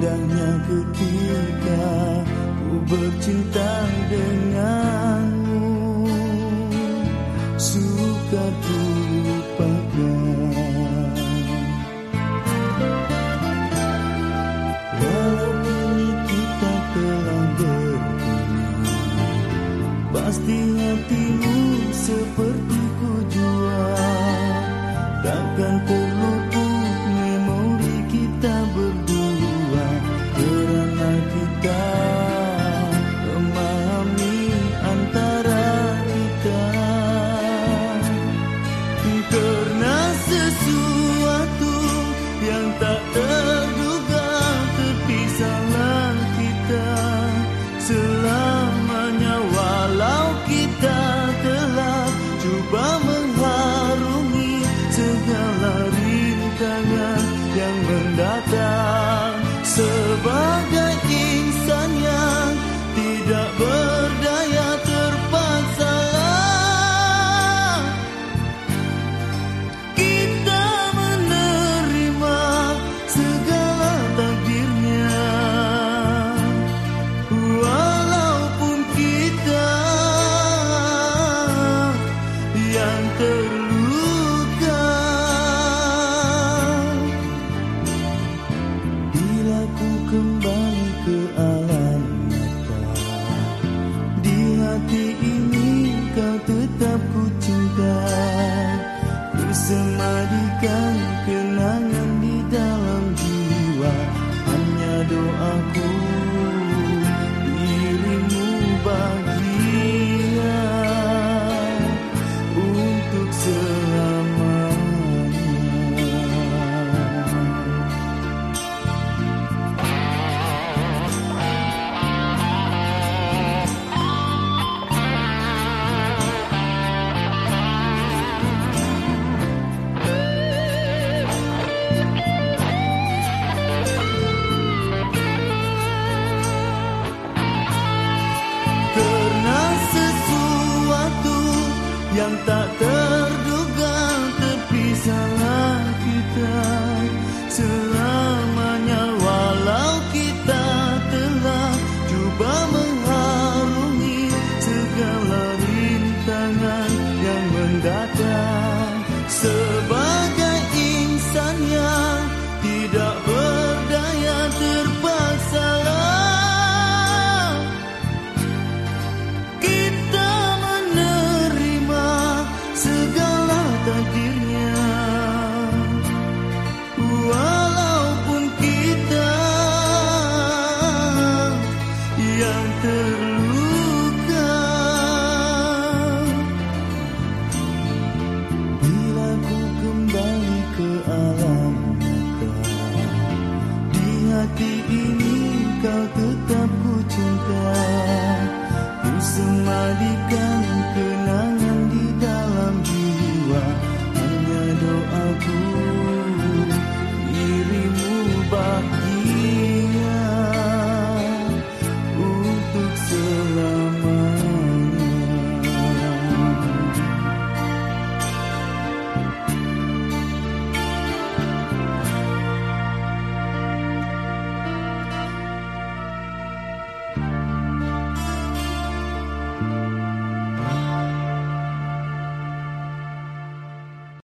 Indahnya ketika ku bercinta denganmu. Suka ku lupakan. Walau kita telah berguna Pasti hatimu seperti ku jua Takkan mendatang Sebagai insan yang Kusemadikan kenangan di dalam jiwa. Hanya doaku yang tak terduga